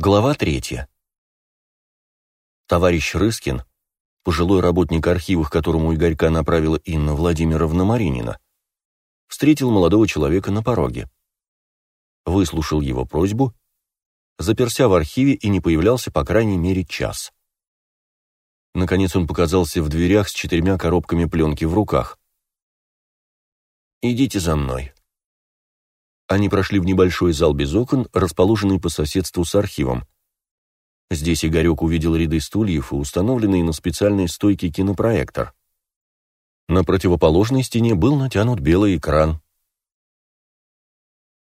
Глава третья. Товарищ Рыскин, пожилой работник архивов, которому Игорька направила Инна Владимировна Маринина, встретил молодого человека на пороге. Выслушал его просьбу, заперся в архиве и не появлялся по крайней мере час. Наконец он показался в дверях с четырьмя коробками пленки в руках. «Идите за мной», они прошли в небольшой зал без окон, расположенный по соседству с архивом. Здесь Игорек увидел ряды стульев и установленный на специальной стойке кинопроектор. На противоположной стене был натянут белый экран.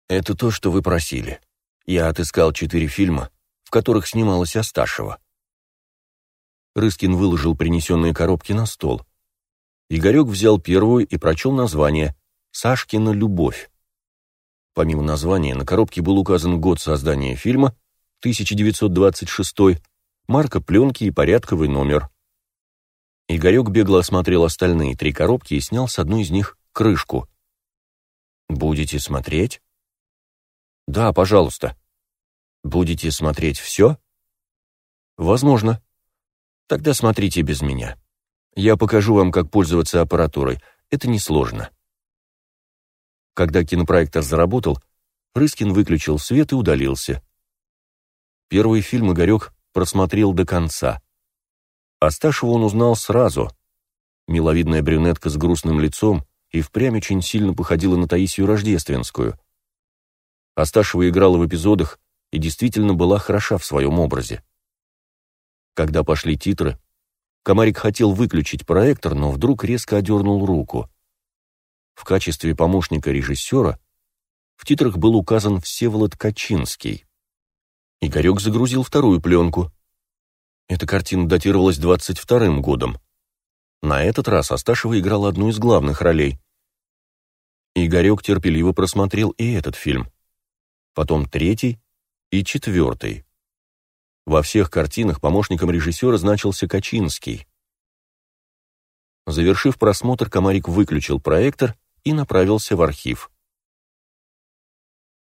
«Это то, что вы просили. Я отыскал четыре фильма, в которых снималась Асташева». Рыскин выложил принесенные коробки на стол. Игорек взял первую и прочел название «Сашкина любовь». Помимо названия, на коробке был указан год создания фильма, 1926, марка пленки и порядковый номер. Игорек бегло осмотрел остальные три коробки и снял с одной из них крышку. «Будете смотреть?» «Да, пожалуйста». «Будете смотреть все?» «Возможно. Тогда смотрите без меня. Я покажу вам, как пользоваться аппаратурой. Это несложно». Когда кинопроектор заработал, Рыскин выключил свет и удалился. Первый фильм Игорек просмотрел до конца. Асташева он узнал сразу. Миловидная брюнетка с грустным лицом и впрямь очень сильно походила на Таисию Рождественскую. Асташева играла в эпизодах и действительно была хороша в своем образе. Когда пошли титры, Комарик хотел выключить проектор, но вдруг резко одернул руку. В качестве помощника режиссера в титрах был указан Всеволод Качинский. Игорек загрузил вторую пленку. Эта картина датировалась 22-м годом. На этот раз Асташева играл одну из главных ролей. Игорек терпеливо просмотрел и этот фильм. Потом третий и четвертый. Во всех картинах помощником режиссера значился Качинский. Завершив просмотр, Комарик выключил проектор и направился в архив.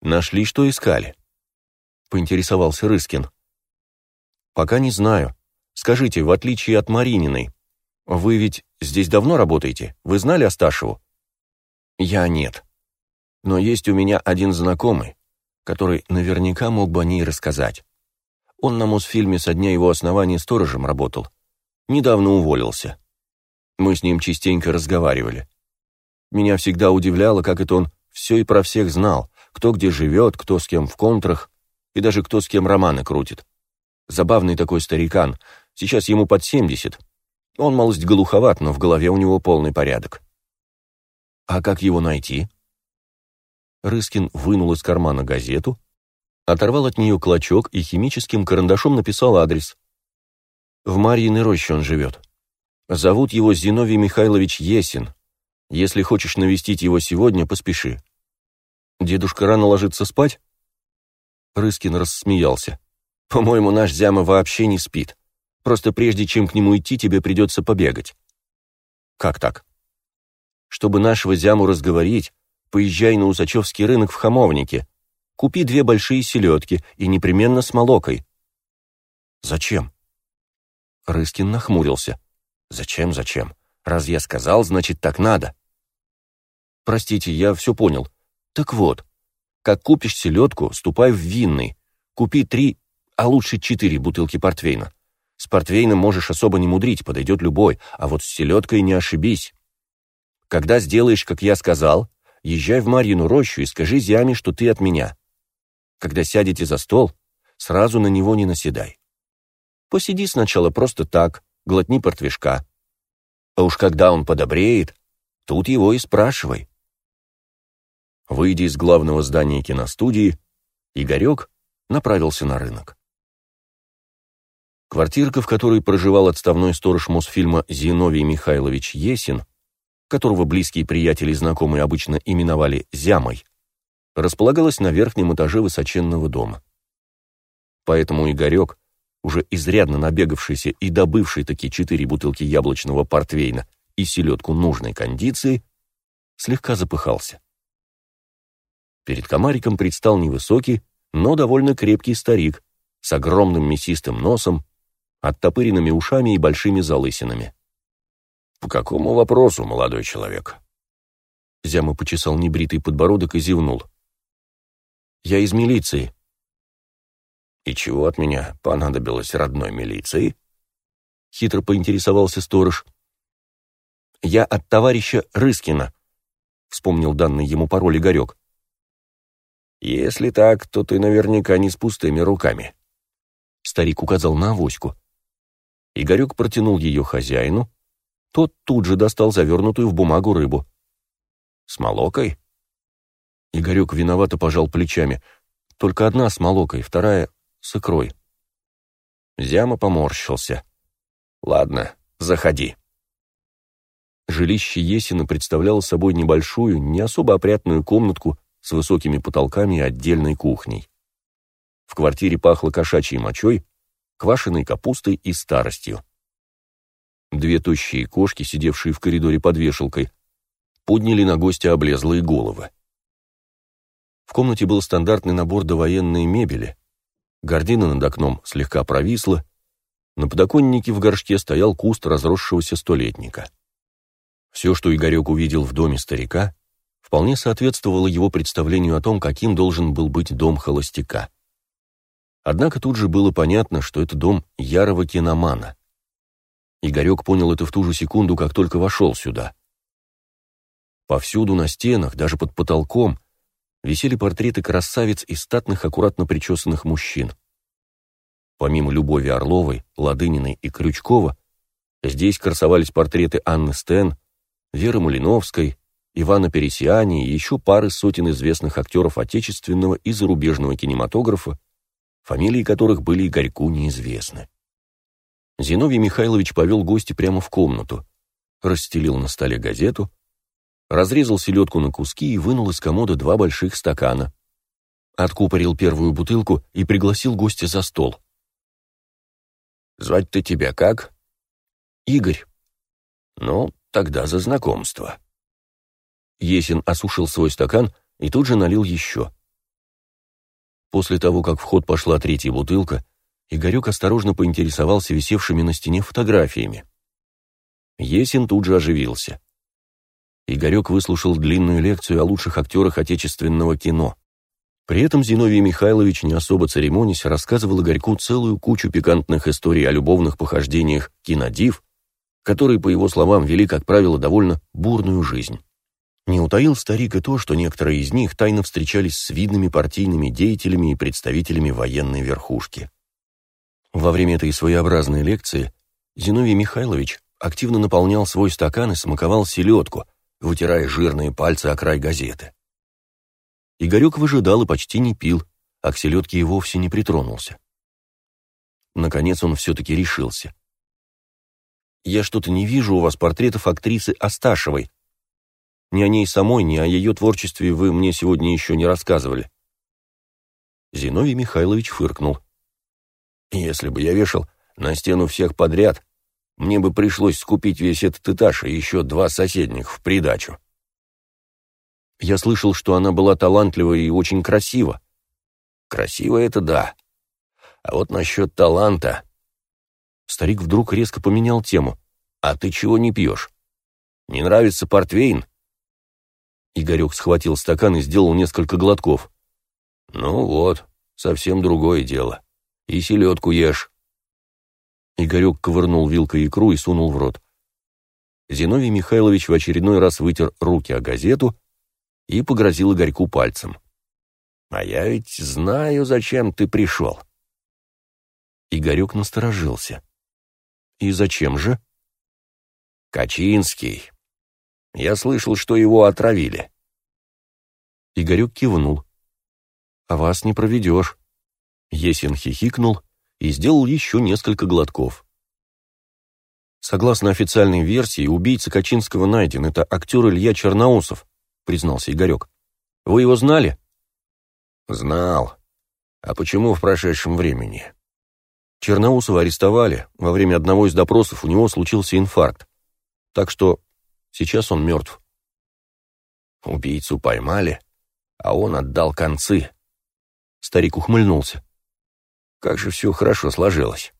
«Нашли, что искали?» — поинтересовался Рыскин. «Пока не знаю. Скажите, в отличие от Марининой, вы ведь здесь давно работаете? Вы знали Асташеву?» «Я нет. Но есть у меня один знакомый, который наверняка мог бы о ней рассказать. Он на Мосфильме со дня его основания сторожем работал. Недавно уволился. Мы с ним частенько разговаривали. Меня всегда удивляло, как это он все и про всех знал, кто где живет, кто с кем в контрах, и даже кто с кем романы крутит. Забавный такой старикан, сейчас ему под семьдесят. Он малость глуховат, но в голове у него полный порядок. А как его найти? Рыскин вынул из кармана газету, оторвал от нее клочок и химическим карандашом написал адрес. В Марьиной роще он живет. Зовут его Зиновий Михайлович Есин, если хочешь навестить его сегодня, поспеши. Дедушка рано ложится спать? Рыскин рассмеялся. По-моему, наш Зяма вообще не спит. Просто прежде чем к нему идти, тебе придется побегать. Как так? Чтобы нашего Зяму разговорить, поезжай на Усачевский рынок в Хамовнике. Купи две большие селедки и непременно с молокой. Зачем? Рыскин нахмурился. Зачем, зачем? Раз я сказал, значит, так надо. Простите, я все понял. Так вот, как купишь селедку, ступай в винный. Купи три, а лучше четыре бутылки портвейна. С портвейном можешь особо не мудрить, подойдет любой, а вот с селедкой не ошибись. Когда сделаешь, как я сказал, езжай в Марьину рощу и скажи Зяме, что ты от меня. Когда сядете за стол, сразу на него не наседай. Посиди сначала просто так, глотни портвишка. А уж когда он подобреет, тут его и спрашивай. Выйдя из главного здания киностудии, Игорек направился на рынок. Квартирка, в которой проживал отставной сторож Мосфильма Зиновий Михайлович Есин, которого близкие приятели и знакомые обычно именовали «Зямой», располагалась на верхнем этаже высоченного дома. Поэтому Игорек, уже изрядно набегавшийся и добывший такие четыре бутылки яблочного портвейна и селедку нужной кондиции, слегка запыхался. Перед комариком предстал невысокий, но довольно крепкий старик, с огромным мясистым носом, оттопыренными ушами и большими залысинами. «По какому вопросу, молодой человек?» Зяма почесал небритый подбородок и зевнул. «Я из милиции». «И чего от меня понадобилось родной милиции?» Хитро поинтересовался сторож. «Я от товарища Рыскина», — вспомнил данный ему пароль Игорек. «Если так, то ты наверняка не с пустыми руками». Старик указал на авоську. Игорек протянул ее хозяину. Тот тут же достал завернутую в бумагу рыбу. «С молокой?» Игорек виновато пожал плечами. Только одна с молокой, вторая — с икрой. Зяма поморщился. «Ладно, заходи». Жилище Есина представляло собой небольшую, не особо опрятную комнатку с высокими потолками и отдельной кухней. В квартире пахло кошачьей мочой, квашеной капустой и старостью. Две тощие кошки, сидевшие в коридоре под вешалкой, подняли на гостя облезлые головы. В комнате был стандартный набор довоенной мебели. Гардина над окном слегка провисла, на подоконнике в горшке стоял куст разросшегося столетника. Все, что Игорек увидел в доме старика, вполне соответствовало его представлению о том, каким должен был быть дом холостяка. Однако тут же было понятно, что это дом ярого киномана. Игорек понял это в ту же секунду, как только вошел сюда. Повсюду на стенах, даже под потолком, висели портреты красавиц и статных, аккуратно причесанных мужчин. Помимо Любови Орловой, Ладыниной и Крючкова, здесь красовались портреты Анны Стен, Веры Малиновской, Ивана Пересиани и еще пары сотен известных актеров отечественного и зарубежного кинематографа, фамилии которых были Игорьку неизвестны. Зиновий Михайлович повел гостя прямо в комнату, расстелил на столе газету, разрезал селедку на куски и вынул из комода два больших стакана. Откупорил первую бутылку и пригласил гостя за стол. «Звать-то тебя как?» «Игорь». «Ну, тогда за знакомство». Есин осушил свой стакан и тут же налил еще. После того, как в ход пошла третья бутылка, Игорек осторожно поинтересовался висевшими на стене фотографиями. Есин тут же оживился. Игорек выслушал длинную лекцию о лучших актерах отечественного кино. При этом Зиновий Михайлович, не особо церемонясь, рассказывал Игорьку целую кучу пикантных историй о любовных похождениях кинодив, которые, по его словам, вели, как правило, довольно бурную жизнь. Не утаил старик и то, что некоторые из них тайно встречались с видными партийными деятелями и представителями военной верхушки. Во время этой своеобразной лекции Зиновий Михайлович активно наполнял свой стакан и смаковал селедку, вытирая жирные пальцы о край газеты. Игорек выжидал и почти не пил, а к селедке и вовсе не притронулся. Наконец он все-таки решился. «Я что-то не вижу у вас портретов актрисы Асташевой. Ни о ней самой, ни о ее творчестве вы мне сегодня еще не рассказывали». Зиновий Михайлович фыркнул. «Если бы я вешал на стену всех подряд, мне бы пришлось скупить весь этот этаж и еще два соседних в придачу. Я слышал, что она была талантлива и очень красива. Красиво это да. А вот насчет таланта... Старик вдруг резко поменял тему. А ты чего не пьешь? Не нравится портвейн? Игорек схватил стакан и сделал несколько глотков. Ну вот, совсем другое дело. И селедку ешь. Игорек ковырнул вилкой икру и сунул в рот. Зиновий Михайлович в очередной раз вытер руки о газету и погрозил Игорьку пальцем. «А я ведь знаю, зачем ты пришел». Игорек насторожился. «И зачем же?» «Качинский. Я слышал, что его отравили». Игорек кивнул. «А вас не проведешь». Есин хихикнул и сделал еще несколько глотков. Согласно официальной версии, убийца Качинского найден. Это актер Илья Черноусов, признался Игорек. Вы его знали? Знал. А почему в прошедшем времени? Черноусова арестовали. Во время одного из допросов у него случился инфаркт. Так что сейчас он мертв. Убийцу поймали, а он отдал концы. Старик ухмыльнулся. Как же все хорошо сложилось.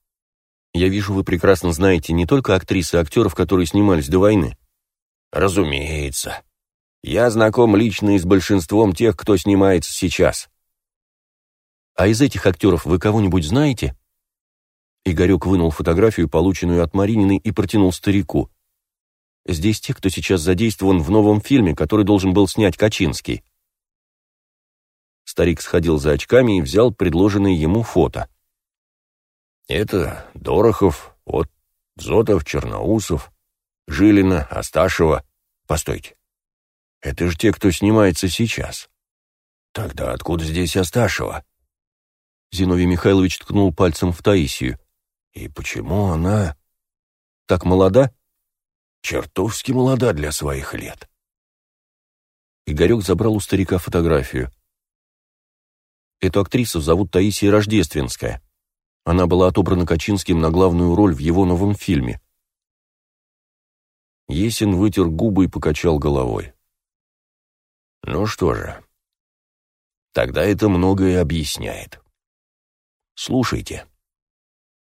Я вижу, вы прекрасно знаете не только актрисы и актеров, которые снимались до войны. Разумеется. Я знаком лично и с большинством тех, кто снимается сейчас. А из этих актеров вы кого-нибудь знаете? Игорек вынул фотографию, полученную от Марининой, и протянул старику. Здесь те, кто сейчас задействован в новом фильме, который должен был снять Качинский. Старик сходил за очками и взял предложенное ему фото. Это Дорохов, вот Зотов, Черноусов, Жилина, Асташева. Постойте. Это же те, кто снимается сейчас. Тогда откуда здесь Асташева? Зиновий Михайлович ткнул пальцем в Таисию. И почему она так молода? Чертовски молода для своих лет. Игорек забрал у старика фотографию. Эту актрису зовут Таисия Рождественская. Она была отобрана Качинским на главную роль в его новом фильме. Есин вытер губы и покачал головой. Ну что же, тогда это многое объясняет. Слушайте.